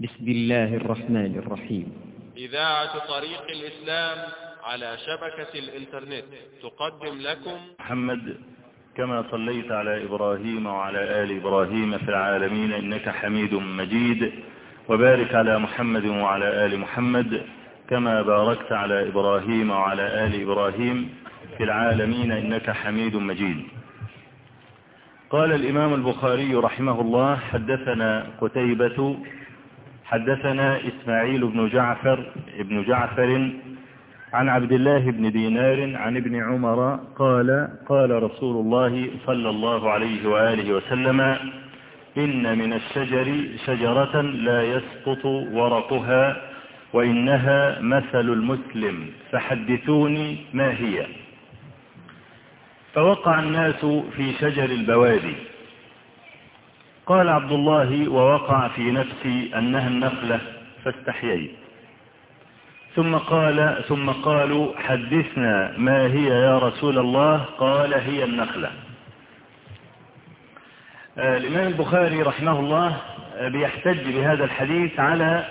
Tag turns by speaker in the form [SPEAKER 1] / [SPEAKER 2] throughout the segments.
[SPEAKER 1] بسم الله الرحمن الرحيم.
[SPEAKER 2] إذاعة طريق الإسلام على شبكة الإنترنت تقدم لكم.
[SPEAKER 3] محمد كما صليت على إبراهيم وعلى آل إبراهيم في العالمين إنك حميد مجيد. وبارك على محمد وعلى آل محمد كما باركت على إبراهيم وعلى آل إبراهيم في العالمين إنك حميد مجيد. قال الإمام البخاري رحمه الله حدثنا قتيبة حدثنا إسماعيل بن جعفر ابن جعفر عن عبد الله بن دينار عن ابن عمر قال قال رسول الله صلى الله عليه وآله وسلم إن من الشجر شجرة لا يسقط ورقها وإنها مثل المسلم فحدثوني ما هي؟ فوقع الناس في شجر البوادي. قال عبد الله ووقع في نفسي أنها النخلة فاستحييت. ثم قال ثم قالوا حدثنا ما هي يا رسول الله؟ قال هي النخلة. الإمام البخاري رحمه الله بيحتج بهذا الحديث على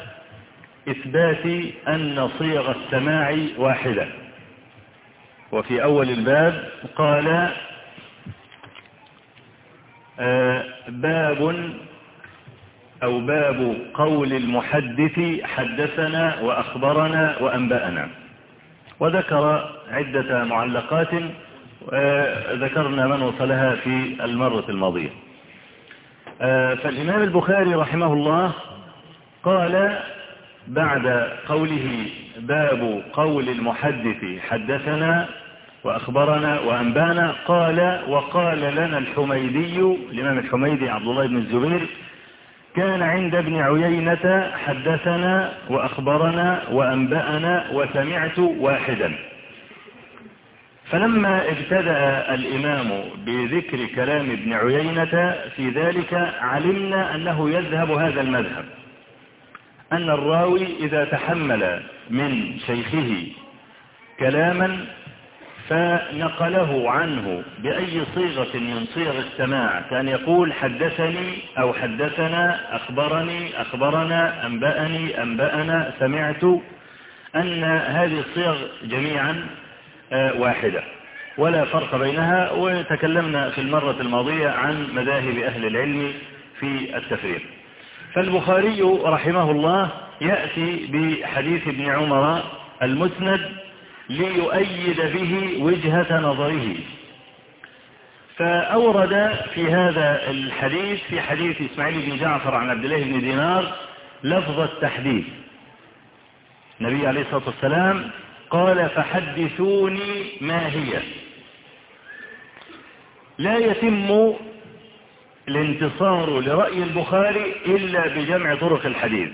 [SPEAKER 3] إثبات أن صيغ السماع واحدة. وفي أول الباب قال باب أو باب قول المحدث حدثنا وأخبرنا وأنبأنا. وذكر عدة معلقات ذكرنا من وصلها في المرة الماضية. فالإمام البخاري رحمه الله قال بعد قوله باب قول المحدث حدثنا وأخبرنا وأنبأنا قال وقال لنا الحميدي الإمام الحميدي عبد الله بن الزبير كان عند ابن عيينة حدثنا وأخبرنا وأنبأنا وسمعت واحدا. فلما ابتدأ الإمام بذكر كلام ابن عيينة في ذلك علمنا أنه يذهب هذا المذهب. أن الراوي إذا تحمل من شيخه كلاما فنقله عنه بأي صيغة من صيغ السماع. كان يقول حدثني أو حدثنا أخبرني أخبرنا أنبأني أنبأنا. سمعت أن هذه الصيغ جميعا واحدة ولا فرق بينها. وتكلمنا في المرة الماضية عن مذاهب أهل العلم في التفريق. فالبخاري رحمه الله يأتي بحديث ابن عمر المسند ليؤيد به وجهة نظره. فأورد في هذا الحديث في حديث إسماعيل بن جعفر عن عبد الله بن دينار لفظ التحديث النبي عليه الصلاة والسلام قال فحدثوني ما هي. لا يتم الانتصار لرأي البخاري إلا بجمع طرق الحديث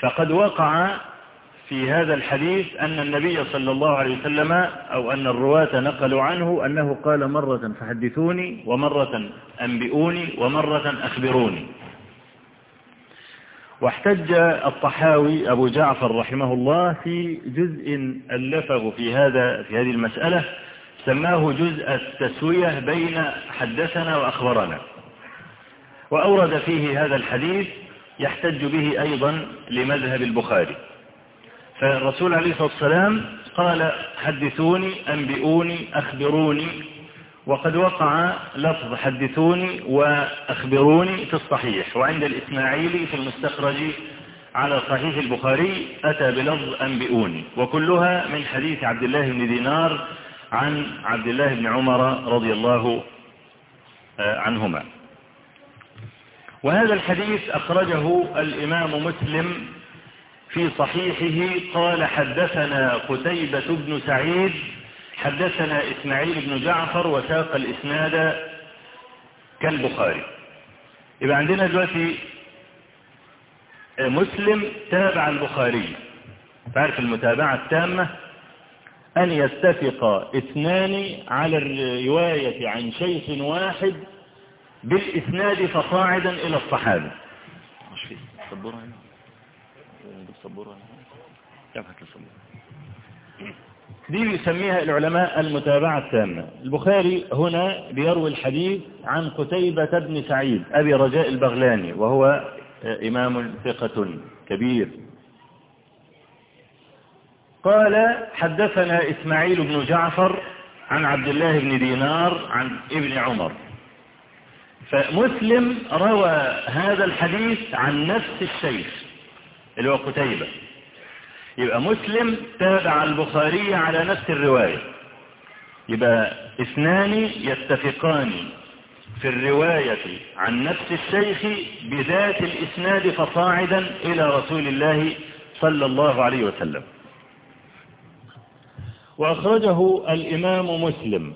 [SPEAKER 3] فقد وقع في هذا الحديث أن النبي صلى الله عليه وسلم أو أن الرواة نقلوا عنه أنه قال مرة فحدثوني ومرة أنبئوني ومرة أخبروني. واحتج الطحاوي أبو جعفر رحمه الله في جزء ألفه في هذا في هذه المسألة سماه جزء التسوية بين حدثنا وأخبرنا. وأورد فيه هذا الحديث يحتج به أيضا لمذهب البخاري. فالرسول عليه الصلاة والسلام قال حدثوني أنبئوني أخبروني. وقد وقع لفظ حدثوني وأخبروني في الصحيح وعند الإسماعيلي في المستخرج على صحيح البخاري أتى بلفظ أنبئوني وكلها من حديث عبد الله بن دينار عن عبد الله بن عمر رضي الله عنهما. وهذا الحديث أخرجه الإمام مسلم في صحيحه قال حدثنا قتيبة بن سعيد حدثنا إسماعيل بن جعفر وساق الإسناد كالبخاري. يبقى عندنا دلوقتي مسلم تابع البخاري. تعرف المتابعة التامة؟ أن يتفق اثنان على الرواية عن شيخ واحد بالإسناد فصاعدا إلى الصحابة. مش في هنا بالصبورة هنا دي يسميها العلماء المتابعة التامة. البخاري هنا بيروي الحديث عن قتيبة بن سعيد أبي رجاء البغلاني وهو إمام ثقة كبير. قال حدثنا إسماعيل بن جعفر عن عبد الله بن دينار عن ابن عمر. فمسلم روى هذا الحديث عن نفس الشيخ. اللي هو قتيبة. يبقى مسلم تابع البخاري على نفس الرواية. يبقى اثنان يتفقان في الرواية عن نفس الشيخ بذات الإسناد فصاعدا إلى رسول الله صلى الله عليه وسلم. وأخرجه الإمام مسلم.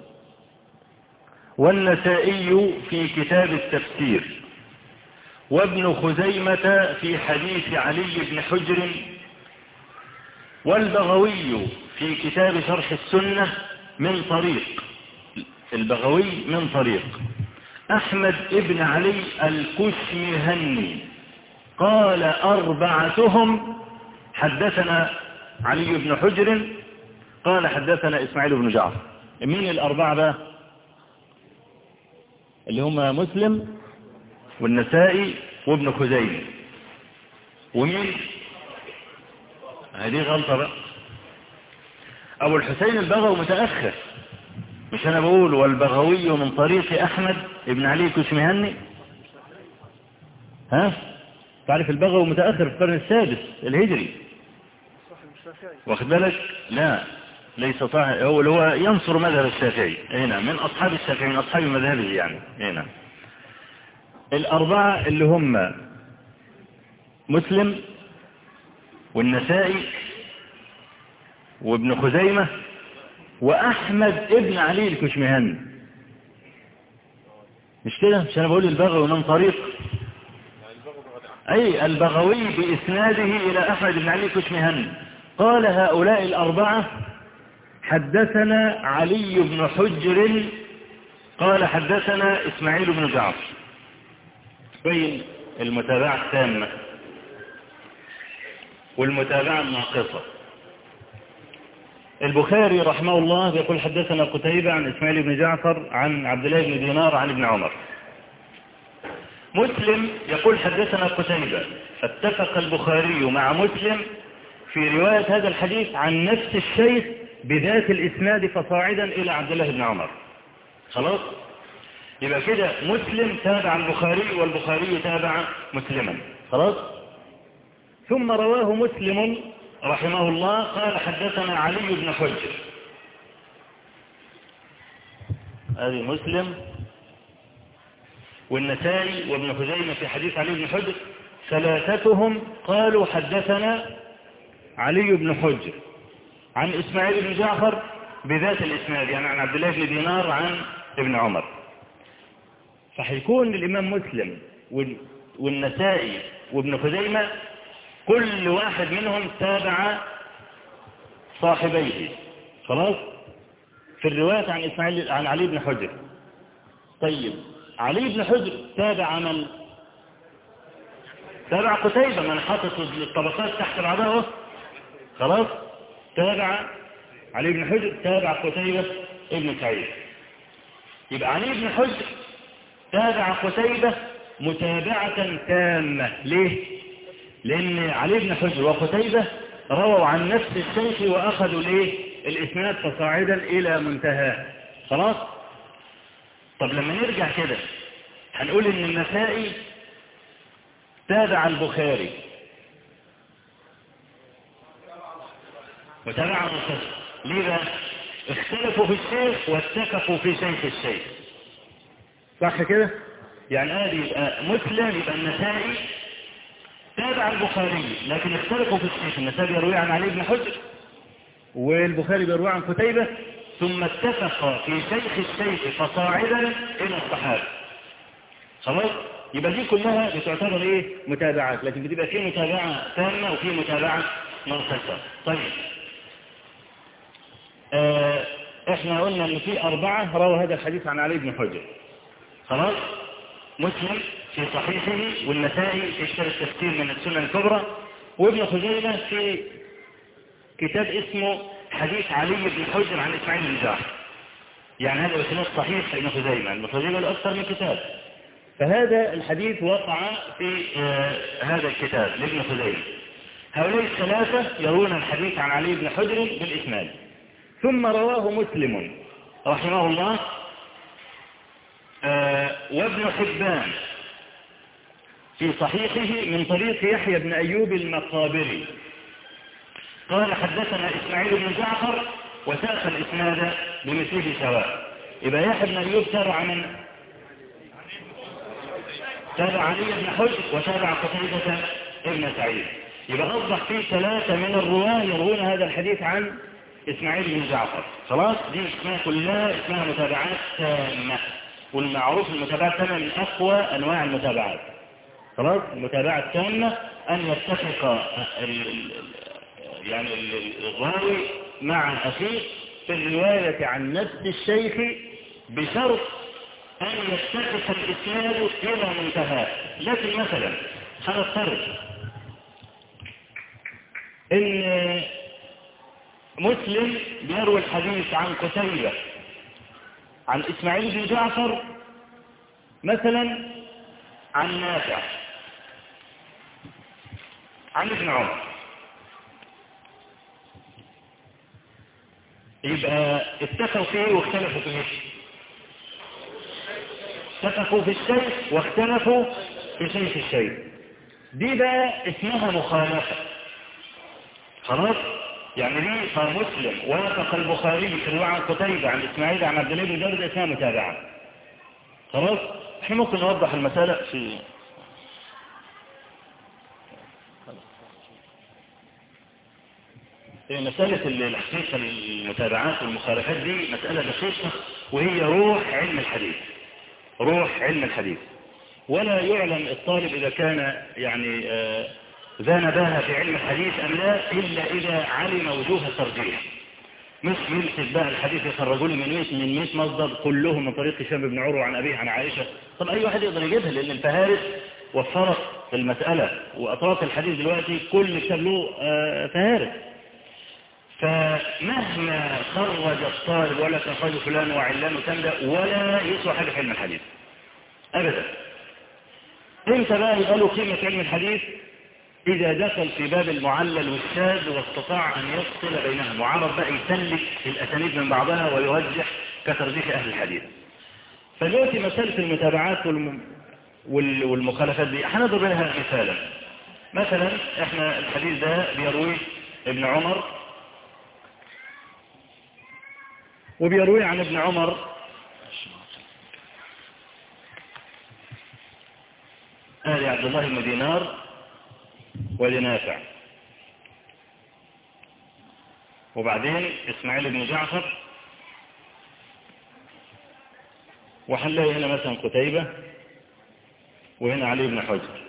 [SPEAKER 3] والنسائي في كتاب التفسير. وابن خزيمة في حديث علي بن حجر والبغوي في كتاب شرح السنة من طريق البغوي من طريق أحمد ابن علي الكشمهني قال أربعتهم حدثنا علي بن حجر قال حدثنا إسماعيل بن جعفر. مين الأربعة بقى؟ اللي هم مسلم والنسائي وابن خزيمة. ومين؟ هذه غلطة بقى. أبو الحسين البغوي متأخر. مش أنا بقول والبغوي من طريق أحمد ابن علي كشمهني. ها؟ تعرف البغوي متأخر في القرن السادس الهجري. واخد بالك؟ لا ليس طاهر. هو اللي هو ينصر مذهب الشافعي. هنا من أصحاب الشافعي من أصحاب مذهبه يعني. هنا الأربعة اللي هم مسلم والنسائي وابن خزيمة وأحمد ابن علي الكشمهني. مش كده؟ مش أنا بقول البغوي من طريق. أي البغوي بإسناده إلى أحمد بن علي الكشمهني. قال هؤلاء الأربعة حدثنا علي بن حجر قال حدثنا إسماعيل بن جعفر. بين المتابعة التامة والمتابعة الناقصة. البخاري رحمه الله يقول حدثنا قتيبة عن إسماعيل بن جعفر عن عبد الله بن دينار عن ابن عمر. مسلم يقول حدثنا قتيبة. فاتفق البخاري مع مسلم في رواية هذا الحديث عن نفس الشيخ بذات الإسناد فصاعدا إلى عبد الله بن عمر. خلاص؟ يبقى كده مسلم تابع البخاري والبخاري تابع مسلما. خلاص؟ ثم رواه مسلم رحمه الله. قال حدثنا علي بن حجر. هذه مسلم والنسائي وابن خزيمة في حديث علي بن حجر. ثلاثتهم قالوا حدثنا علي بن حجر. عن إسماعيل بن جعفر بذات الإسناد يعني عن عبد الله بن دينار عن ابن عمر. فحيكون الإمام مسلم والنسائي وابن خزيمة كل واحد منهم تابع صاحبيه. خلاص؟ في الرواية عن إسماعيل عن علي بن حجر. طيب علي بن حجر تابع من؟ تابع قتيبة من حاطط الطبقات تحت بعضها خلاص؟ تابع علي بن حجر تابع قتيبة ابن سعيد. يبقى علي بن حجر تابع قتيبة متابعة تامة. ليه؟ لأن علي بن حجر وقتيبة رووا عن نفس الشيخ وأخذوا الايه الإسناد فصاعدا إلى منتهى. خلاص؟ طب لما نرجع كده هنقول إن النسائي تابع البخاري. وتابع النصر ليه بقى؟ اختلفوا في الشيخ واتفقوا في شيخ الشيخ. صح كده؟ يعني ادي يبقى مسلم يبقى النسائي تابع البخاري لكن اختلفوا في الشيخ. النسائي يروي عن علي بن حجر. والبخاري بيروي عن قتيبة. ثم اتفق في شيخ الشيخ فصاعدا إلى الصحابة. خلاص؟ يبقى دي كلها بتعتبر إيه؟ متابعات. لكن بتبقى في متابعة تامة وفي متابعة منقصة طيب. آه إحنا قلنا إن في أربعة روى هذا الحديث عن علي بن حجر. خلاص؟ مسلم في صحيحه والنسائي في كتاب التفسير من السنة الكبرى وابن خزيمة في كتاب اسمه حديث علي بن حجر عن إسماعيل بن جعفر. يعني هذا بسناد صحيح ابن خزيمة ابن خزيمة له أكثر من كتاب. فهذا الحديث وقع في آه هذا الكتاب لابن خزيمة. هؤلاء الثلاثة يرون الحديث عن علي بن حجر بالإسناد. ثم رواه مسلم رحمه الله آه وابن حبان في صحيحه من طريق يحيى بن أيوب المقابري. قال حدثنا إسماعيل بن جعفر وساق الإسناد بمثله سواء. يبقى يحيى بن أيوب تابع من؟ تابع علي بن حجر وتابع قتيبة ابن سعيد. يبقى أصبح في ثلاثة من الرواة يروون هذا الحديث عن إسماعيل بن جعفر. خلاص؟ دي اسمها كلها اسمها متابعات تامة. والمعروف المتابعات التامة من أقوى أنواع المتابعات. خلاص المتابعة التامة أن يتفق يعني الراوي مع أخيه في الرواية عن نفس الشيخ بشرط أن يتفق الإسناد إلى منتهى. لكن مثلا هنفترض إن مسلم بيروي الحديث عن قتيبة عن إسماعيل بن جعفر مثلا عن نافع عن ابن عمر. يبقى اتفقوا فيه واختلفوا في إيه اتفقوا في الشيء واختلفوا في شيء الشيء دي بقى اسمها مخالفة. خلاص؟ يعني دي مسلم وافق البخاري في رواية عن قتيبة عن إسماعيل عن عبد الله بن اسمها متابعة خلاص؟ إحنا ممكن نوضح المسألة في مسألة الحقيقة المتابعات والمخالفات دي مسألة دقيقة وهي روح علم الحديث. روح علم الحديث. ولا يعلم الطالب إذا كان يعني ذا نباهة في علم الحديث أم لا إلا إذا علم وجوه الترجيح. مش يمسك بقى الحديث يخرجوا لي من 100 من 100 مصدر كلهم من طريق هشام بن عروة عن أبيه عن عائشة. طب أي واحد يقدر يجيبها؟ لأن الفهارس وفرت المسألة وأطراف الحديث دلوقتي كل كتاب له فهارس. فمهما خرج الطالب ولا تخرج فلان وعلان وتمدى ولا يسوى حاجة في علم الحديث. أبدا. إمتى بقى يبقى له قيمة علم الحديث إذا دخل في باب المعلل والشاذ واستطاع أن يفصل بينهم وعرف بقى يسلك الأسانيد من بعضها ويرجح كترجيح أهل الحديث. فدلوقتي مسألة المتابعات والم... وال... والمخالفات دي هنضرب لها مثالا. مثلا إحنا الحديث ده بيرويه ابن عمر وبيروي عن ابن عمر. آل عبد الله بن دينار ولنافع. وبعدين إسماعيل بن جعفر وحنلاقي هنا مثلا قتيبة وهنا علي بن حجر.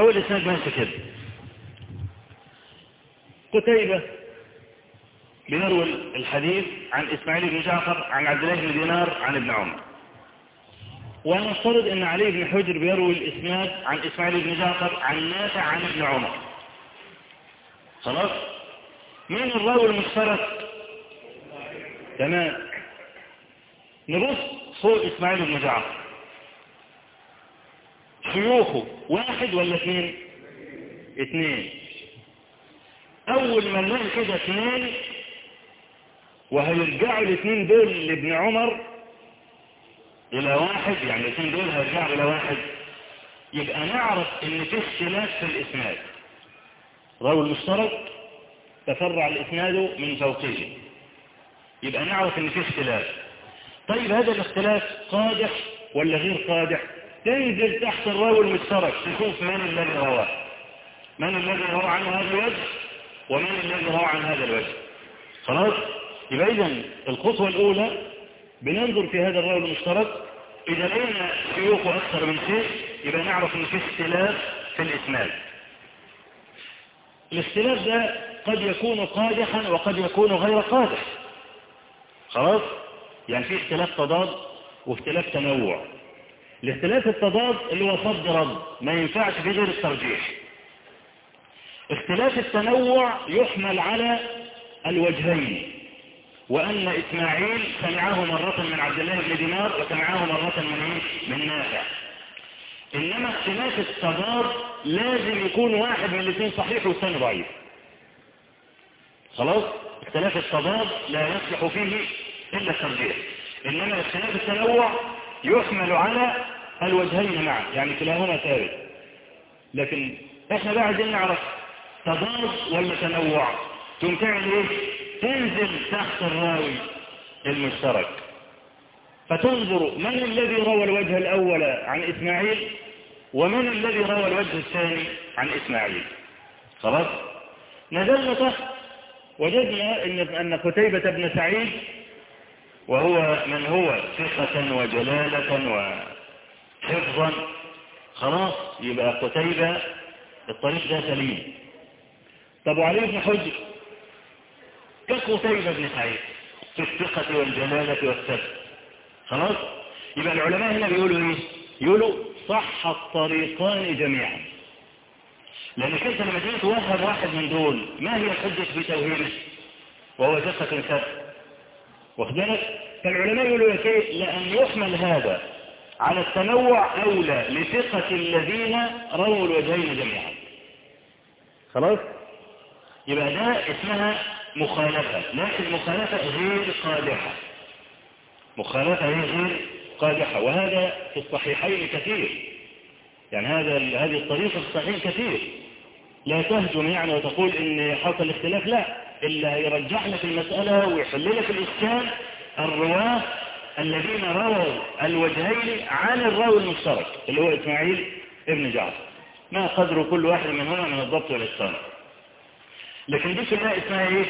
[SPEAKER 3] هو الإسناد ماشي كده قتيبة بيروي الحديث عن إسماعيل بن جعفر عن عبد الله بن دينار عن ابن عمر. ونفترض أن علي بن حجر بيروي الإسناد عن إسماعيل بن جعفر عن نافع عن ابن عمر. خلاص؟ مين الراوي المشترك؟ تمام. نبص فوق إسماعيل بن جعفر. شيوخه واحد ولا اثنين؟ اثنين. أول ما نلاقي كده اثنين وهيرجعوا الاثنين دول لابن عمر إلى واحد يعني الاثنين دول هيرجعوا إلى واحد. يبقى نعرف إن في اختلاف في الإسناد. راوي المشترك تفرع الإسناد من فوقه. يبقى نعرف إن في اختلاف. طيب هذا الاختلاف قادح ولا غير قادح؟ تنزل تحت الراوي المشترك تشوف من الذي رواه. من الذي روى عنه هذا الوجه ومن الذي روى عن هذا الوجه. خلاص؟ يبقى اذا الخطوة الأولى بننظر في هذا الراوي المشترك. إذا لقينا شيوخه أكثر من شيء يبقى نعرف أن في اختلاف في الإسناد. الاختلاف ده قد يكون قادحا وقد يكون غير قادح. خلاص؟ يعني في اختلاف تضاد واختلاف تنوع. الاختلاف التضاد اللي هو صد رد ما ينفعش في غير الترجيح. اختلاف التنوع يحمل على الوجهين. وأن إسماعيل سمعه مرة من عبد الله بن دينار وسمعه مرة من إيه؟ من نافع. إنما اختلاف التضاد لازم يكون واحد من الاثنين صحيح والثاني ضعيف. خلاص؟ اختلاف التضاد لا يصلح فيه إلا الترجيح. إنما اختلاف التنوع يحمل على الوجهين معا يعني كلاهما ثابت. لكن إحنا بقى عايزين نعرف تضاد ولا تنوع؟ تقوم تعمل إيه تنزل تحت الراوي المشترك. فتنظر من الذي روى الوجه الأول عن إسماعيل ومن الذي روى الوجه الثاني عن إسماعيل. خلاص؟ نزلنا تحت وجدنا أن قتيبة بن سعيد وهو من هو ثقة وجلالة وحفظا. خلاص؟ يبقى قتيبة الطريق ده سليم. طب وعلي بن حجر؟ كقتيبة بن سعيد في الثقة والجلالة والثبت خلاص؟ يبقى العلماء هنا بيقولوا إيه؟ يقولوا صح الطريقان جميعا. لأنك انت لما تيجي توهم واحد من دول. ما هي الحجة في توهيمه وهو ثقة ثبت واخد بالك؟ فالعلماء يقولوا لك إيه لأن يحمل هذا على التنوع أولى لثقة الذين رووا الوجهين جميعا. خلاص؟ يبقى ده اسمها مخالفة. لكن مخالفة غير قادحة. مخالفة غير قادحة. وهذا في الصحيحين كثير. يعني هذا هذه الطريقة في الصحيحين كثير. لا تهجم يعني وتقول إن حصل اختلاف لا. إلا يرجح لك المسألة ويحل لك الإشكال الرواة الذين رووا الوجهين عن الراوي المشترك اللي هو إسماعيل ابن جعفر. ما قدر كل واحد منهما من الضبط والإتقان لكن دي كلها اسمها إيه؟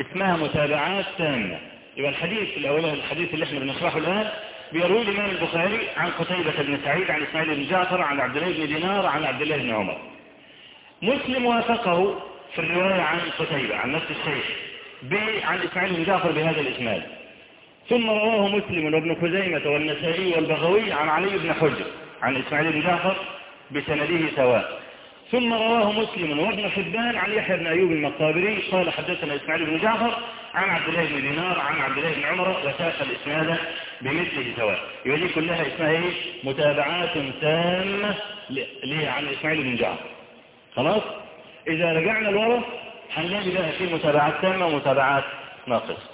[SPEAKER 3] اسمها متابعات تامة. يبقى الحديث الأولاني الحديث اللي إحنا بنشرحه الآن بيروي الإمام البخاري عن قتيبة بن سعيد عن إسماعيل بن جعفر عن عبد الله بن دينار عن عبد الله بن عمر. مسلم وافقه في الرواية عن قتيبة عن نفس الشيخ عن إسماعيل بن جعفر بهذا الإسناد. ثم رواه مسلم وابن خزيمة والنسائي والبغوي عن علي بن حجر عن إسماعيل بن جعفر بسنده سواء. ثم رواه مسلم. وابن حبان عن يحيى بن أيوب المقابري قال حدثنا إسماعيل بن جعفر عن عبد الله بن دينار عن عبد الله بن عمر وساق الإسناد بمثله سواء. يولي كلها اسمها إيه؟ متابعات تامة عن إسماعيل بن جعفر. خلاص؟ إذا رجعنا لورا هنلاقي بقى في متابعات تامة ومتابعات ناقصة.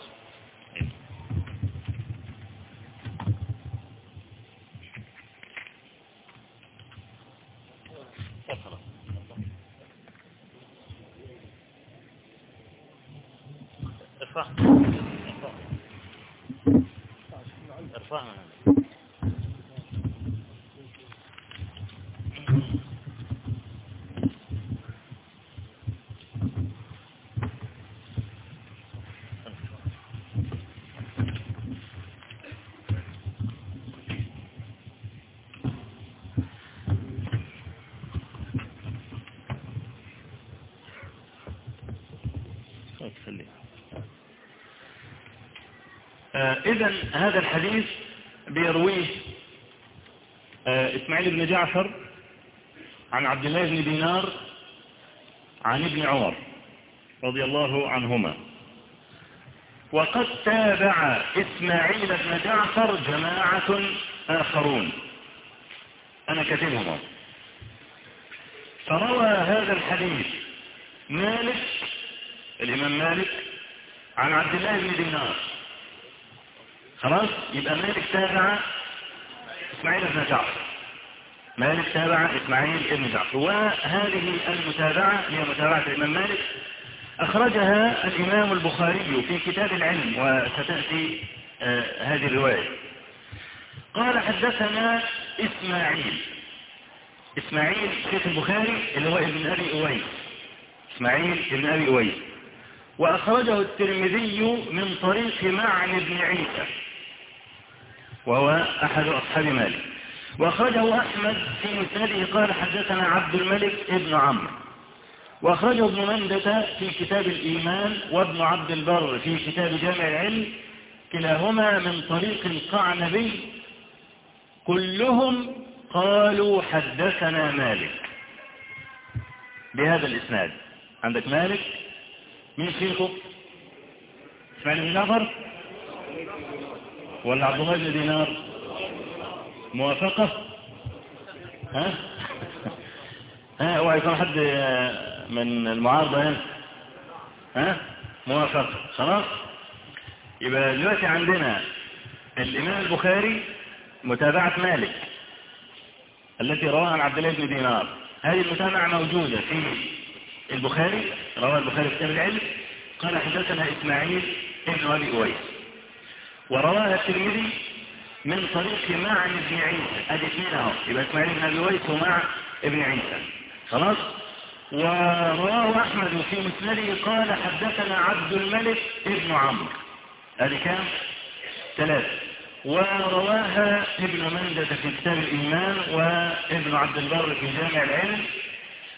[SPEAKER 3] إذا هذا الحديث بيرويه إسماعيل بن جعفر عن عبد الله بن دينار عن ابن عمر رضي الله عنهما. وقد تابع إسماعيل بن جعفر جماعة آخرون. أنا كاتبهم. فروى هذا الحديث مالك الإمام مالك عن عبد الله بن دينار خلاص؟ يبقى مالك تابع إسماعيل بن جعفر. مالك تابع إسماعيل بن جعفر. وهذه المتابعة هي متابعة الإمام مالك. أخرجها الإمام البخاري في كتاب العلم وستأتي آه هذه الرواية. قال حدثنا إسماعيل. إسماعيل شيخ البخاري اللي هو ابن أبي أويس. إسماعيل ابن أبي أويس. وأخرجه الترمذي من طريق معن بن عيسى. وهو أحد أصحاب مالك. وأخرجه أحمد في مسنده. قال حدثنا عبد الملك ابن عمرو. وأخرجه ابن مندة في كتاب الإيمان وابن عبد البر في كتاب جامع العلم. كلاهما من طريق القعنبي. كلهم قالوا حدثنا مالك. بهذا الإسناد. عندك مالك؟ مين شيخه؟ إسماعيل بن جعفر؟ ولا عبد الله بن دينار. موافقة؟ ها؟ ها اوعى يكون حد من المعارضة هنا. ها؟ موافقة. خلاص؟ يبقى دلوقتي عندنا الإمام البخاري متابعة مالك التي رواها عن عبد الله بن دينار. هذه المتابعة موجودة في البخاري رواه البخاري في كتاب العلم. قال حدثنا إسماعيل ابن أبي أويس. ورواها الترمذي من طريق معن بن عيسى. أدي اثنين اهو يبقى إسماعيل بن أبي ويس ومع ابن عيسى. خلاص؟ ورواه أحمد في مسنده قال حدثنا عبد الملك ابن عمرو. ادي كام؟ ثلاثة ورواها ابن مندة في كتاب الإيمان وابن عبد البر في جامع العلم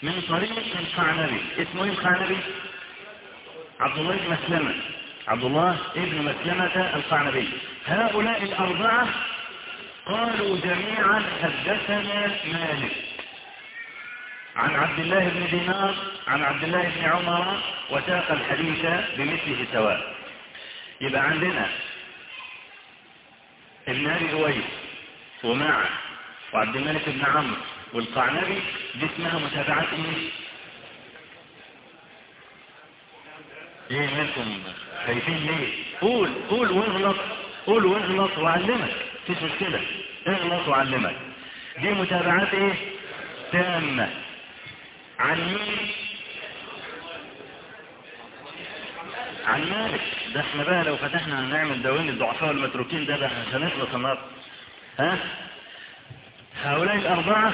[SPEAKER 3] من طريق القعنبي اسمه إيه القعنبي عبد الله بن مسلمة. عبد الله ابن مسلمة القعنبي. هؤلاء الأربعة قالوا جميعا حدثنا مالك. عن عبد الله بن دينار عن عبد الله بن عمر وساق الحديث بمثله سواء. يبقى عندنا ابن أبي أويس ومعه وعبد الملك بن عمرو والقعنبي دي اسمها متابعات إيه؟ إيه مالكم خايفين ليه؟ قول قول واغلط قول واغلط وعلمك مفيش مشكلة اغلط وعلمك دي متابعات إيه؟ تامة عن مين؟ عن مالك ده إحنا بقى لو فتحنا هنعمل دواوين الضعفاء والمتروكين ده ده هنخلص النهارده ها هؤلاء الأربعة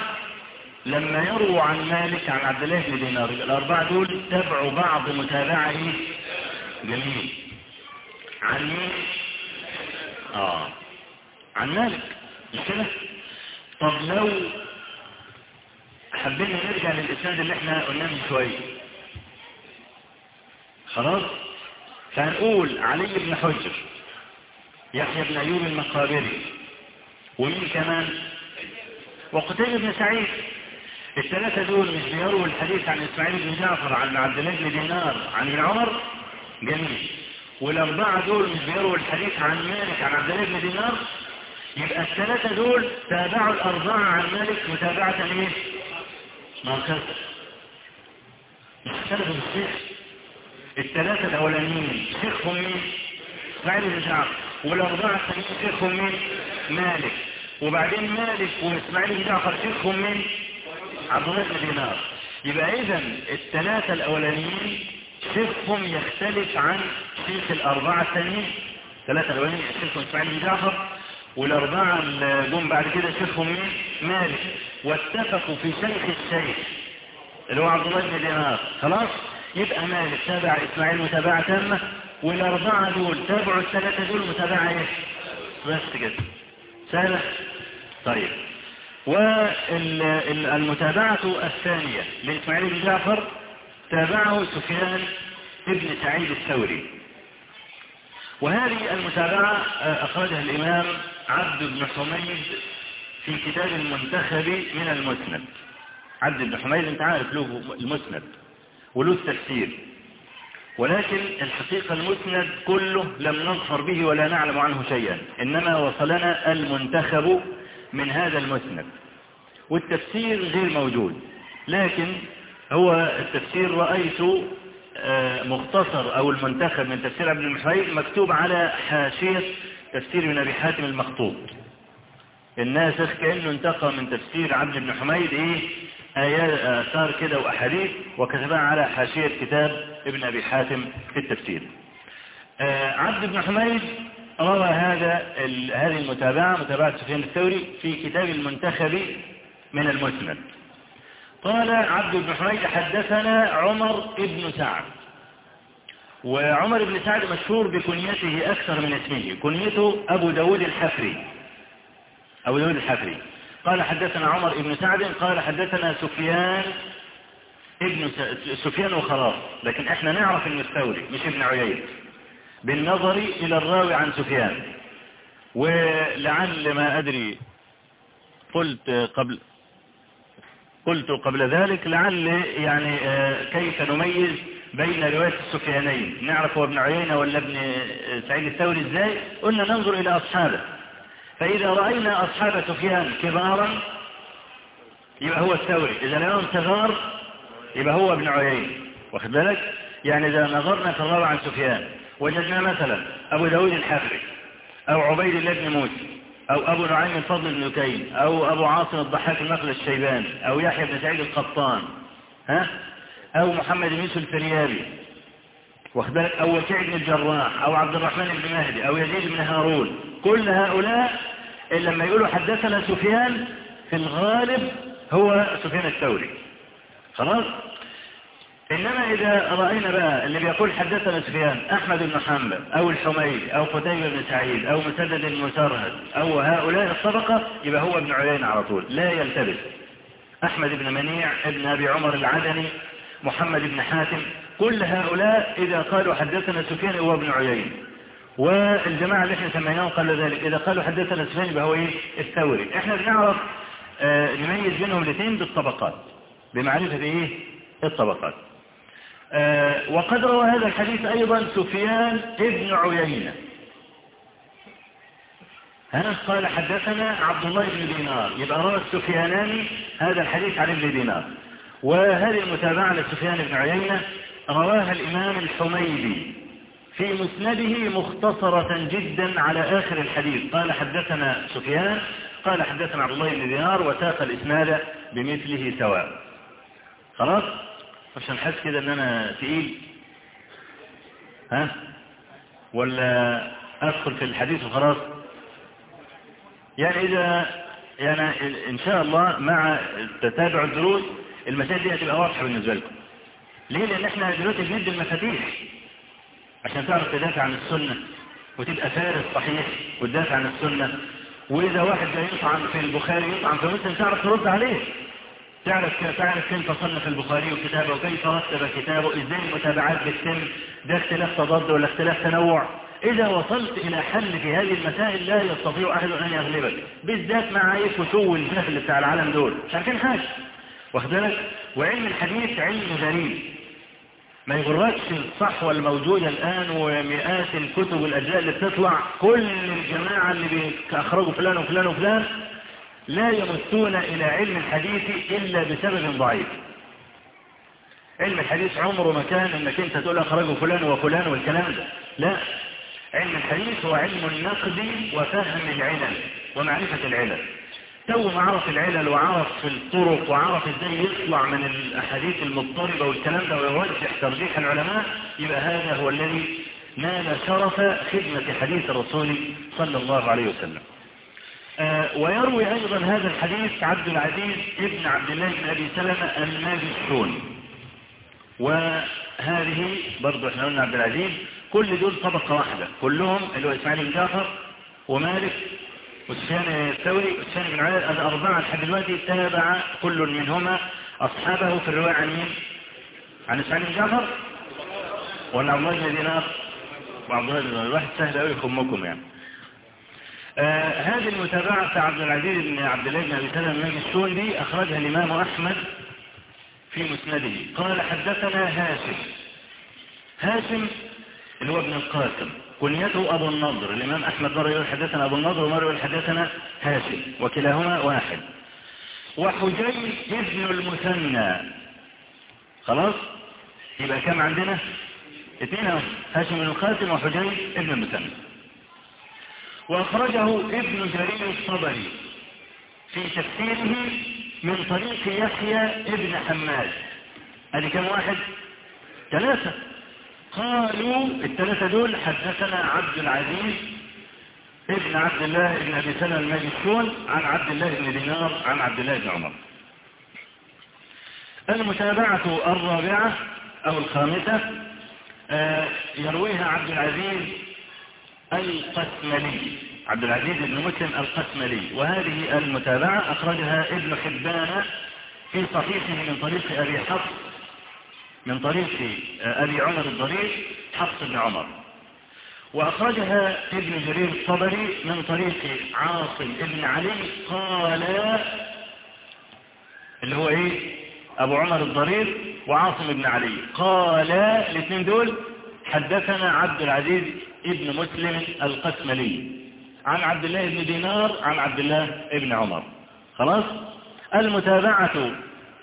[SPEAKER 3] لما يرووا عن مالك عن عبد الله بن دينار الأربعة دول تبعوا بعض متابعة جميل. عن مين آه. عن مالك. مش كده؟ طب لو حبينا نرجع للإسناد اللي إحنا قلناه من شوية. خلاص؟ فهنقول علي بن حجر يحيى بن أيوب المقابري ومين كمان؟ وقتيبة بن سعيد. الثلاثة دول مش بيروا الحديث عن إسماعيل بن جعفر عن عبد الله بن دينار عن ابن عمر جميل والأربعة دول مش بيروا الحديث عن مالك عن عبد الله بن دينار يبقى الثلاثة دول تابعوا الأربعة عن مالك متابعة؟ ناقصة مش اختلفوا الشيخ الثلاثة الأولانيين شيخهم مين؟ إسماعيل بن جعفر والأربعة الثانيين شيخهم مين؟ مالك وبعدين مالك وإسماعيل بن جعفر شيخهم مين؟ عبد الله بن دينار يبقى إذا الثلاثة الأولانيين شيخهم يختلف عن شيخ الأربعة الثانيين ثلاثة الأولانيين شيخهم إسماعيل بن جعفر والأربعة اللي جم بعد كده شيخهم مين؟ مالك واتفقوا في شيخ الشيخ اللي هو عبد الله بن دينار خلاص؟ يبقى مالك تابع إسماعيل متابعة تامة والأربعة دول تابعوا الثلاثة دول متابعة إيه؟ بس كده سهلة؟ طيب والمتابعة الثانية لإسماعيل بن جعفر تابعه سفيان ابن سعيد الثوري. وهذه المتابعة أخرجها الإمام عبد بن حميد في كتاب المنتخب من المسند. عبد بن حميد أنت عارف له المسند وله التفسير ولكن الحقيقة المسند كله لم نظفر به ولا نعلم عنه شيئا. إنما وصلنا المنتخب من هذا المسند. والتفسير غير موجود. لكن هو التفسير رأيت مختصر أو المنتخب من تفسير ابن المحيي مكتوب على حاشية تفسير ابن أبي حاتم المخطوط الناسخ كأنه انتقى من تفسير عبد بن حميد إيه آيات آثار كده وأحاديث وكتبها على حاشية كتاب ابن أبي حاتم في التفسير. آه عبد بن حميد روى هذا هذه المتابعة متابعة سفيان الثوري في كتاب المنتخب من المسند. قال عبد بن حميد حدثنا عمر بن سعد. وعمر بن سعد مشهور بكنيته أكثر من اسمه كنيته أبو داود الحفري. أبو داود الحفري. قال حدثنا عمر بن سعد قال حدثنا سفيان ابن. سفيان وخلاص لكن إحنا نعرف إنه مش ابن عيينة. بالنظر إلى الراوي عن سفيان. ولعل ما أدري قلت قبل قلت قبل ذلك لعل يعني كيف نميز بين رواية السفيانين؟ نعرف هو ابن عيينة ولا ابن سعيد الثوري إزاي؟ قلنا ننظر إلى أصحابه. فإذا رأينا أصحاب سفيان كبارا يبقى هو الثوري. إذا لهم صغار يبقى هو ابن عيينة. واخد بالك؟ يعني إذا نظرنا في الرابع عن سفيان وجدنا مثلا أبو داود الحفري أو عبيد الله بن موسى. أو أبو نعيم الفضل بن كين أو أبو عاصم الضحاك النقل الشيباني أو يحيى بن سعيد القطان ها؟ أو محمد بن يوسف الفريابي. واخد بالك؟ أو وكيع بن الجراح أو عبد الرحمن بن مهدي أو يزيد بن هارون. كل هؤلاء لما يقولوا حدثنا سفيان في الغالب هو سفيان الثوري. خلاص؟ إنما إذا رأينا بقى اللي بيقول حدثنا سفيان أحمد بن حنبل أو الحميدي أو قتيبة بن سعيد أو مسدد المسرهد أو هؤلاء الطبقة يبقى هو ابن عيينة على طول لا يلتبس. أحمد بن منيع ابن أبي عمر العدني محمد بن حاتم كل هؤلاء إذا قالوا حدثنا سفيان هو ابن عيينة. والجماعة اللي إحنا سميناهم قالوا ذلك إذا قالوا حدثنا سفيان يبقى هو إيه؟ الثوري. إحنا بنعرف آه نميز بينهم الاثنين بالطبقات. بمعرفة إيه؟ الطبقات. آه وقد روى هذا الحديث أيضا سفيان ابن عيينة. هنا قال حدثنا عبد الله بن دينار. يبقى روى السفياناني هذا الحديث عن ابن دينار. وهذه المتابعة لسفيان بن عيينة رواها الإمام الحميدي في مسنده مختصرة جدا على آخر الحديث. قال حدثنا سفيان قال حدثنا عبد الله بن دينار وساق الإسناد بمثله سواء. خلاص؟ عشان حاسس كده ان أنا تقيل. ها؟ ولا ادخل في الحديث وخلاص؟ يعني اذا يعني ان شاء الله مع تتابع الدروس المسائل دي هتبقى واضحة بالنسبة لكم. ليه؟ لأن إحنا دلوقتي بندي المفاتيح عشان تعرف تدافع عن السنة وتبقى فارس صحيح وتدافع عن السنة. وإذا واحد جاي يطعن في البخاري يطعن في مسلم تعرف ترد عليه. تعرف تعرف كيف صنف البخاري كتابه وكيف رتب كتابه؟ إزاي المتابعات بتتم؟ ده اختلاف تضاد ولا اختلاف تنوع؟ إذا وصلت إلى حل في هذه المسائل لا يستطيع أحد أن يغلبك. بالذات مع أي فتو الجهل بتاع العالم دول. مش عارفين حاجة واخد بالك؟ وعلم الحديث علم غريب. ما يغركش الصحوة الموجودة الآن ومئات الكتب والأجزاء اللي بتطلع كل الجماعة اللي بيخرجوا فلان وفلان وفلان لا يمسون إلى علم الحديث إلا بسبب ضعيف. علم الحديث عمره ما كان إنك أنت تقول أخرجه فلان وفلان والكلام ده. لا. علم الحديث هو علم النقد وفهم العلل ومعرفة العلل. تو ما عرف العلل وعرف الطرق وعرف إزاي يطلع من الأحاديث المضطربة والكلام ده ويوجه ترجيح العلماء يبقى هذا هو الذي نال شرف خدمة حديث الرسول صلى الله عليه وسلم. ويروي أيضا هذا الحديث عبد العزيز ابن عبد الله بن أبي سلمة الماجشون وهذه برضو إحنا قلنا عبد العزيز كل دول طبقة واحدة كلهم اللي هو إسماعيل بن جعفر ومالك وسفيان الثوري وسفيان بن عياد الأربعة لحد دلوقتي تابع كل منهما أصحابه في الرواية عن مين؟ عن إسماعيل بن جعفر. ولا عبد الله بن دينار وعبد الله بن الواحد سهل قوي يخمكم يعني. آه هذه المتابعة بتاع عبد العزيز بن عبد الله بن أبي سلمة الماجشون دي أخرجها الإمام أحمد في مسنده. قال حدثنا هاشم. هاشم اللي هو ابن القاسم. كنيته أبو النضر. الإمام أحمد مرة يقول حدثنا أبو النضر ومرة يقول حدثنا هاشم. وكلاهما واحد. وحجي ابن المثنى. خلاص؟ يبقى كم عندنا؟ اثنين هاشم بن القاسم وحجي ابن المثنى. وأخرجه ابن جرير الصبري في تفسيره من طريق يحيى ابن حماد. هذه كم واحد؟ ثلاثة. قالوا الثلاثة دول حدثنا عبد العزيز ابن عبد الله بن أبي سلمة الماجشون عن عبد الله بن دينار عن عبد الله بن عمر. المتابعة الرابعة أو الخامسة يرويها عبد العزيز القسملي. عبد العزيز بن مسلم القسملي. وهذه المتابعة أخرجها ابن حبان في صحيحه من طريق أبي حفص من طريق أبي عمر الضرير حفص بن عمر. وأخرجها ابن جرير الطبري من طريق عاصم ابن علي قال اللي هو إيه؟ أبو عمر الضرير وعاصم بن علي. قال الاثنين دول حدثنا عبد العزيز ابن مسلم القسملي عن عبد الله بن دينار عن عبد الله بن عمر. خلاص؟ المتابعة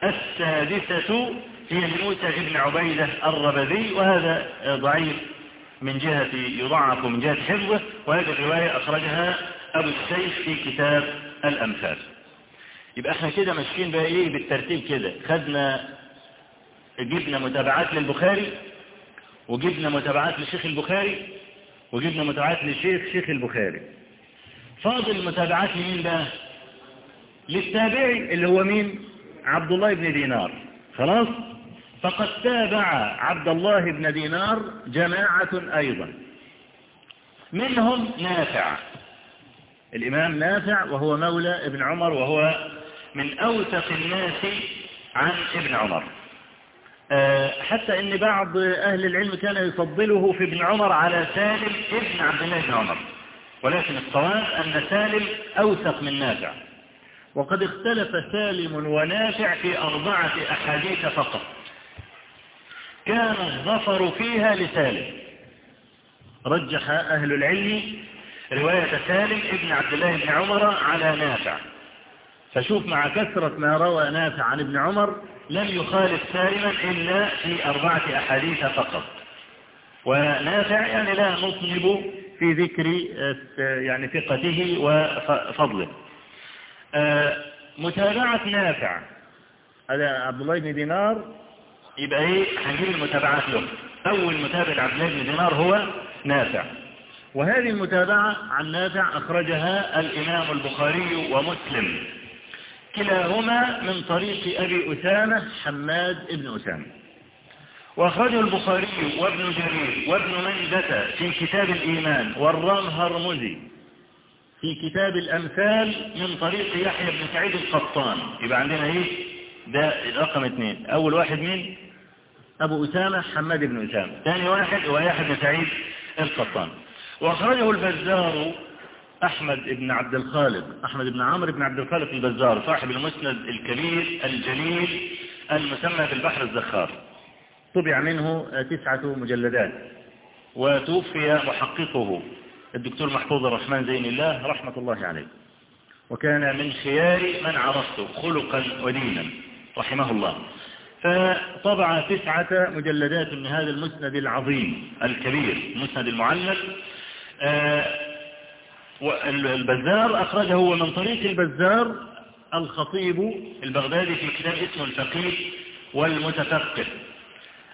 [SPEAKER 3] السادسة هي لموسى بن عبيدة الربذي وهذا ضعيف من جهة يضعف من جهة حفظه وهذه الرواية أخرجها أبو السيف في كتاب الأمثال. يبقى إحنا كده ماشيين بقى إيه بالترتيب كده. خدنا جبنا متابعات للبخاري وجبنا متابعات لشيخ البخاري وجبنا متابعات لشيخ شيخ البخاري. فاضل متابعات لمين بقى للتابعي اللي هو مين؟ عبد الله بن دينار. خلاص؟ فقد تابع عبد الله بن دينار جماعة أيضا. منهم نافع. الإمام نافع وهو مولى ابن عمر وهو من أوثق الناس عن ابن عمر. حتى إن بعض أهل العلم كان يفضله في ابن عمر على سالم ابن عبد الله بن عمر. ولكن الصواب أن سالم أوثق من نافع. وقد اختلف سالم ونافع في أربعة أحاديث فقط. كان الظفر فيها لسالم. رجح أهل العلم رواية سالم ابن عبد الله بن عمر على نافع. فشوف مع كثرة ما روى نافع عن ابن عمر لم يخالف سالما إلا في أربعة أحاديث فقط. ونافع يعني لا نطلب في ذكر يعني ثقته وفضله. متابعة نافع. هذا عبد الله بن دينار. يبقى إيه؟ هنجيب المتابعات له. أول متابع عبد الله بن دينار هو نافع. وهذه المتابعة عن نافع أخرجها الإمام البخاري ومسلم. كلاهما من طريق أبي أسامة حماد بن أسامة. وأخرجه البخاري وابن جرير وابن مندة في كتاب الإيمان والرام هرمزي في كتاب الأمثال من طريق يحيى بن سعيد القطان. يبقى عندنا إيه؟ ده رقم اثنين. أول واحد مين؟ أبو أسامة حماد بن أسامة. ثاني واحد هو يحيى بن سعيد القطان. وأخرجه البزار أحمد بن عبد الخالق أحمد بن عمرو بن عبد الخالق البزار صاحب المسند الكبير الجليل المسمى بالبحر الزخار. طبع منه تسعة مجلدات وتوفي محققه الدكتور محفوظ الرحمن زين الله رحمة الله عليه. وكان من خيار من عرفته خلقا ودينا رحمه الله. فطبع تسعة مجلدات من هذا المسند العظيم الكبير المسند المعلق. والبزار أخرجه من طريق البزار الخطيب البغدادي في كتاب اسمه الفقيه والمتفقه.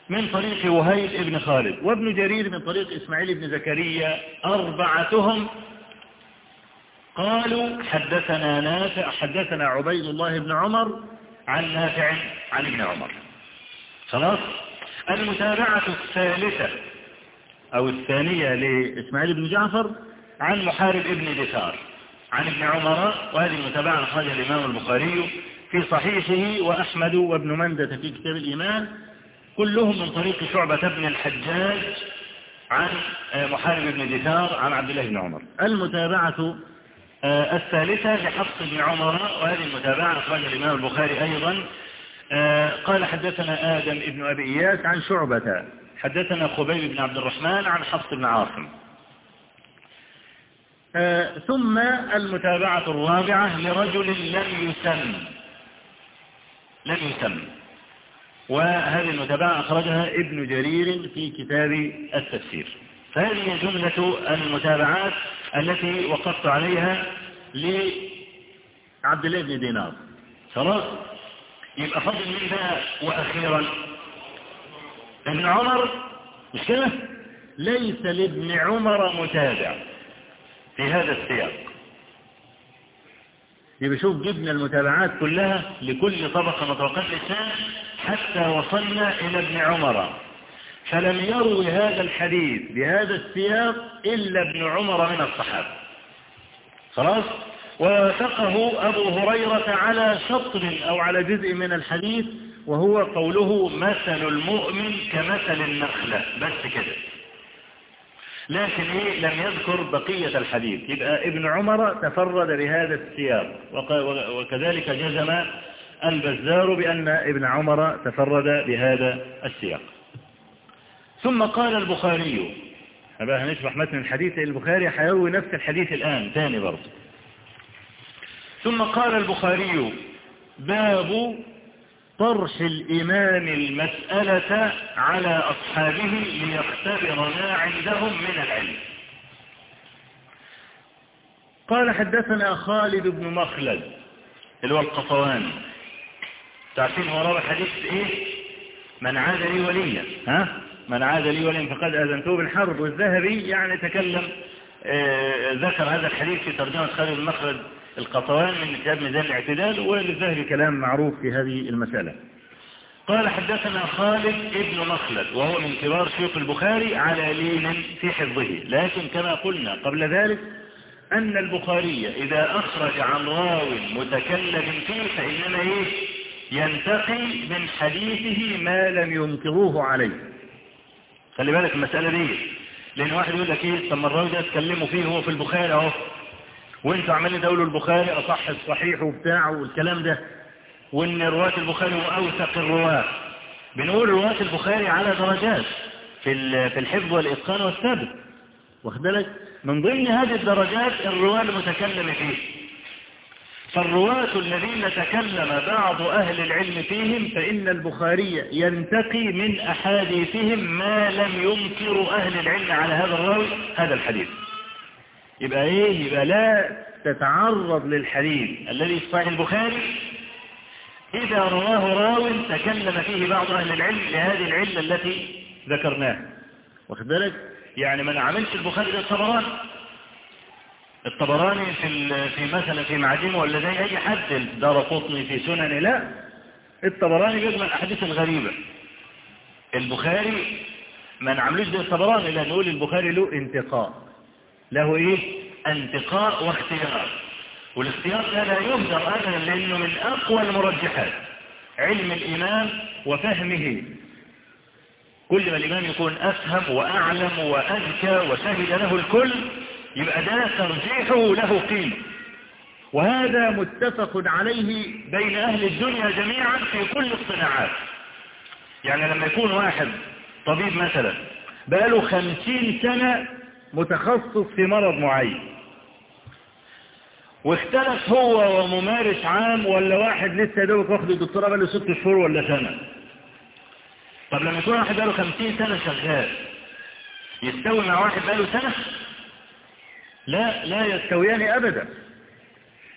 [SPEAKER 3] من طريق وهيب ابن خالد. وابن جرير من طريق إسماعيل بن زكريا. أربعتهم قالوا حدثنا نافع حدثنا عبيد الله بن عمر عن نافع عن ابن عمر. خلاص؟ المتابعة الثالثة أو الثانية لإسماعيل بن جعفر عن محارب ابن دثار عن ابن عمر وهذه المتابعة أخرجها الإمام البخاري في صحيحه وأحمد وابن مندة في كتاب الإيمان كلهم من طريق شعبة بن الحجاج عن محارب بن دثار عن عبد الله بن عمر. المتابعة الثالثة لحفص بن عمر وهذه المتابعة أخرجها الإمام البخاري أيضا قال حدثنا آدم ابن أبي إياس عن شعبة حدثنا خبيب بن عبد الرحمن عن حفص بن عاصم. آه ثم المتابعة الرابعة لرجل لم يسم لم يسم وهذه المتابعة أخرجها ابن جرير في كتاب التفسير. فهذه جملة المتابعات التي وقفت عليها لعبد الله بن دينار. خلاص؟ يبقى فضل من بقى وأخيرا. ابن عمر؟ مش كده؟ ليس لابن عمر متابع. في هذا السياق. يبقى شوف جبنا المتابعات. كلها لكل طبقة من طبقات الإسلام حتى وصلنا إلى ابن عمر. فلم يروي هذا الحديث بهذا السياق إلا ابن عمر من الصحابة. خلاص؟ ووافقه أبو هريرة على شطر أو على جزء من الحديث وهو قوله مثل المؤمن كمثل النخلة. بس كده. لكن إيه لم يذكر بقية الحديث. يبقى ابن عمر تفرد بهذا السياق. وكذلك جزم البزار بأن ابن عمر تفرد بهذا السياق. ثم قال البخاري بقى هنشرح متن الحديث البخاري حيروي نفس الحديث الآن ثاني برضه. ثم قال البخاري باب طرح الإمام المسألة على أصحابه ليختبر ما عندهم من العلم. قال حدثنا خالد بن مخلد اللي هو القطواني. تعرفين هو روى حديث إيه؟ من عاد لي وليا. ها؟ من عاد لي وليا فقد أذنته بالحرب والذهبي. يعني تكلم آه ذكر هذا الحديث في ترجمة خالد بن مخلد القطوان من كتاب ميزان الاعتدال وللذهبي كلام معروف في هذه المسألة. قال حدثنا خالد ابن مخلد وهو من كبار شيوخ البخاري على لين في حفظه. لكن كما قلنا قبل ذلك أن البخاري إذا أخرج عن راو متكلم فيه فإنما إيه؟ ينتقي من حديثه ما لم ينكروه عليه. خلي بالك المسألة دي لأن واحد يقول لك إيه؟ طب الراوي ده اتكلموا فيه هو في البخاري أهو. وانتوا عمالين تقولوا البخاري أصح الصحيح وبتاعه والكلام ده وإن رواة البخاري هو أوثق الرواة. بنقول رواة البخاري على درجات في في الحفظ والإتقان والثبت. واخد بالك؟ من ضمن هذه الدرجات الرواة المتكلم فيه. فالرواة الذين تكلم بعض أهل العلم فيهم فإن البخاري ينتقي من أحاديثهم ما لم ينكر أهل العلم على هذا الراوي هذا الحديث. يبقى إيه؟ يبقى لا تتعرض للحديث الذي في صحيح البخاري إذا رواه راو تكلم فيه بعض أهل العلم لهذه العلة التي ذكرناها. واخد بالك؟ يعني ما نعملش البخاري ده الطبراني. الطبراني في في مثلا في معجمه ولا زي أي حد دار قطني في سنن لا. الطبراني بيجمع الأحاديث الغريبة. البخاري ما نعملوش ده الطبراني لا نقول البخاري له انتقاء. له إيه؟ انتقاء واختيار. والاختيار ده لا يهدر ابدا لأنه من أقوى المرجحات علم الامام وفهمه. كل ما الإمام يكون أفهم وأعلم وأذكى وشهد له الكل يبقى ده ترجيحه له قيمة. وهذا متفق عليه بين أهل الدنيا جميعا في كل الصناعات. يعني لما يكون واحد طبيب مثلا بقاله خمسين سنة متخصص في مرض معين. واختلف هو وممارس عام ولا واحد لسه دوك واخد الدكتوراه بقاله ست شهور ولا سنة. طب لما يكون واحد بقاله خمسين سنة شغال يستوي مع واحد بقاله سنة؟ لا لا يستويان أبدا.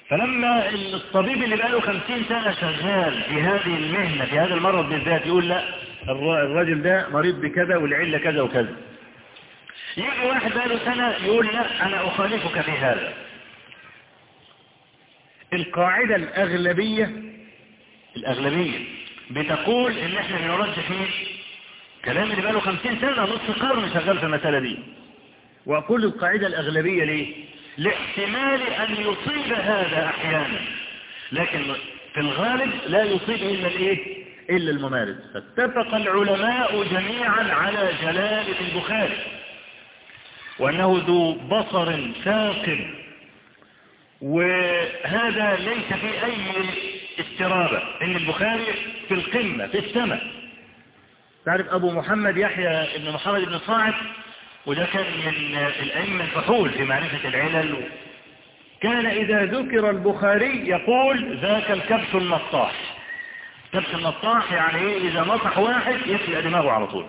[SPEAKER 3] فلما الطبيب اللي بقاله خمسين سنة شغال في هذه المهنة في هذا المرض بالذات يقول لا الراجل ده مريض بكذا والعلة كذا وكذا. يجي واحد بقاله سنة يقول لا أنا أخالفك في هذا. القاعدة الأغلبية الأغلبية بتقول إن إحنا بنرجح مين كلام اللي بقاله خمسين سنة نص قرن شغال في المسألة دي. وأقول القاعدة الأغلبية ليه؟ لاحتمال أن يصيب هذا أحيانا. لكن في الغالب لا يصيب إلا الإيه؟ إلا الممارس. فاتفق العلماء جميعا على جلالة البخاري. وأنه ذو بصر ثاقب وهذا ليس في أي استرابة إن البخاري في القمة في السماء. تعرف أبو محمد يحيى بن محمد بن صاعد وده كان من الأئمة الفحول في معرفة العلل. كان إذا ذكر البخاري يقول ذاك الكبش النطاح. كبش النطاح يعني إيه؟ إذا نصح واحد يسلق دماغه على طول.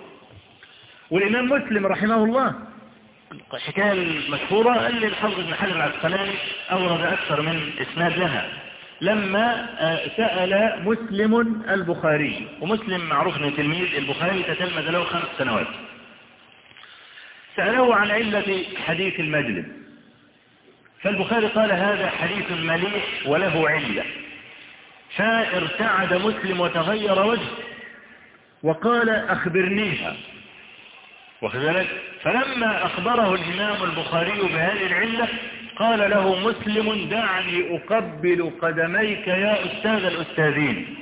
[SPEAKER 3] والإمام مسلم رحمه الله الحكاية المشهورة اللي الحافظ بن حجر العسقلاني أورد أكثر من إسناد لها لما سأل مسلم البخاري ومسلم معروف انه تلميذ البخاري تتلمذ له خمس سنوات. سأله عن علة حديث المجلس. فالبخاري قال هذا حديث مليح وله علة. فارتعد مسلم وتغير وجهه وقال أخبرنيها. وكذلك فلما أخبره الإمام البخاري بهذه العلة قال له مسلم دعني أقبل قدميك يا أستاذ الأستاذين.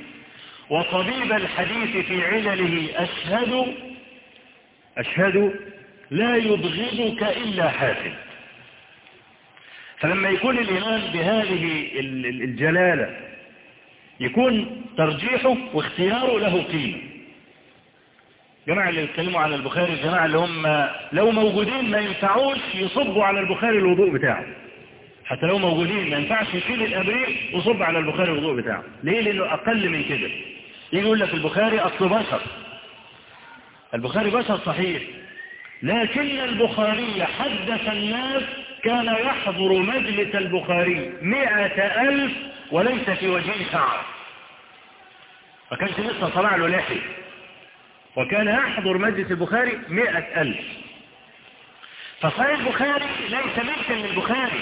[SPEAKER 3] وطبيب الحديث في علله أشهد أشهد لا يبغضك إلا حاسد. فلما يكون الإمام بهذه الجلالة يكون ترجيحه واختياره له قيمة. جماعة اللي يتكلموا عن البخاري الجماعة اللي هم لو موجودين ما ينفعوش يصبوا على البخاري الوضوء بتاعه. حتى لو موجودين ما ينفعش يشيل الأبريق ويصب على البخاري الوضوء بتاعه. ليه؟ لأنه أقل من كده. يجي يقول لك البخاري أصل بشر. البخاري بشر صحيح. لكن البخاري حدث الناس كان يحضر مجلس البخاري مئة ألف وليس في وجهه شعر. فكانش لسه طلع له لحي وكان يحضر مجلس البخاري مئة ألف. فصحيح البخاري ليس ملكا للبخاري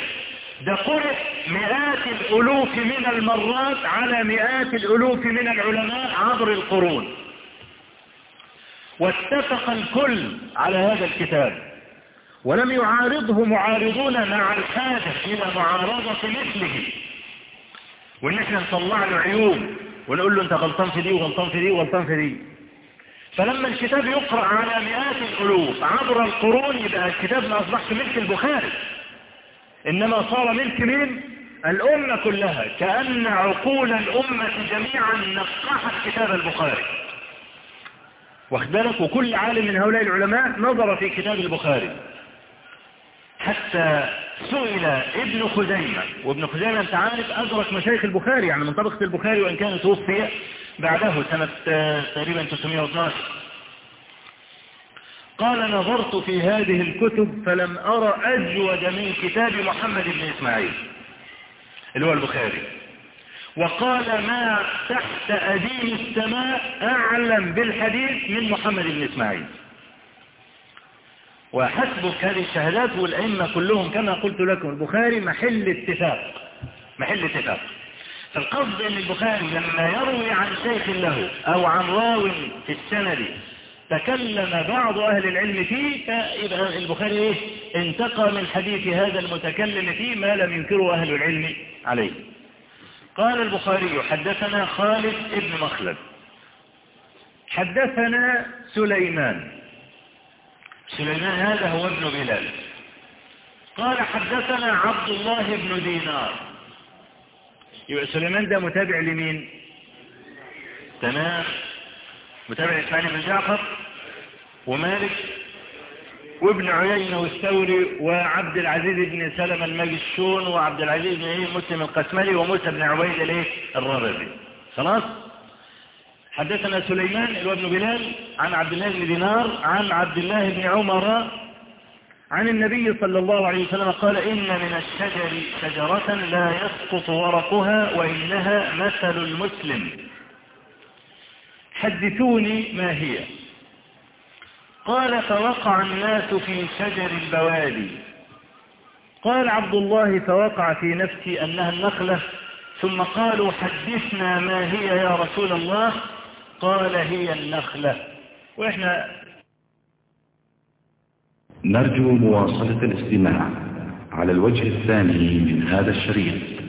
[SPEAKER 3] ده قرأ مئات الألوف من المرات على مئات الألوف من العلماء عبر القرون. واتفق الكل على هذا الكتاب. ولم يعارضه معارضون مع الحاجة إلى معارضة مثله. وإن إحنا نطلع له عيوب ونقول له أنت غلطان في دي وغلطان في دي وغلطان في دي. فلما الكتاب يقرأ على مئات الألوف عبر القرون يبقى الكتاب ما أصبحش ملك البخاري إنما صار ملك مين؟ الأمة كلها كأن عقول الأمة جميعا نقحت كتاب البخاري. واخد بالك؟ وكل عالم من هؤلاء العلماء نظر في كتاب البخاري. حتى سئل ابن خزيمة وابن خزيمة أنت عارف أدرك مشايخ البخاري يعني من طبقة البخاري وإن كان توفي بعده سنة تقريبا 312 قال نظرت في هذه الكتب فلم أرى أجود من كتاب محمد بن إسماعيل اللي هو البخاري. وقال ما تحت أديم السماء أعلم بالحديث من محمد بن إسماعيل. وحسبك هذه الشهادات والأئمة كلهم كما قلت لكم البخاري محل اتفاق محل اتفاق. فالقصد أن البخاري لما يروي عن شيخ له أو عن راو في السند تكلم بعض أهل العلم فيه فيبقى البخاري إيه؟ انتقى من حديث هذا المتكلم فيه ما لم ينكره أهل العلم عليه. قال البخاري حدثنا خالد ابن مخلد. حدثنا سليمان. سليمان هذا هو ابن بلال. قال حدثنا عبد الله بن دينار. يبقى سليمان ده متابع لمين؟ تمام. متابع إسماعيل بن جعفر ومالك وابن عيينة والثوري وعبد العزيز بن سلمة المجشون وعبد العزيز بن إيه مسلم القسملي وموسى بن عبيد الإيه الرابعي. خلاص؟ حدثنا سليمان اللي ابن بلال عن عبد الله بن دينار عن عبد الله بن عمر عن النبي صلى الله عليه وسلم قال إن من الشجر شجرة لا يسقط ورقها وإنها مثل المسلم. حدثوني ما هي. قال فوقع الناس في شجر البوادي. قال عبد الله فوقع في نفسي أنها النخلة. ثم قالوا حدثنا ما هي يا رسول الله؟ قال هي النخلة. وإحنا
[SPEAKER 4] نرجو مواصلة الاستماع على الوجه الثاني من هذا الشريط.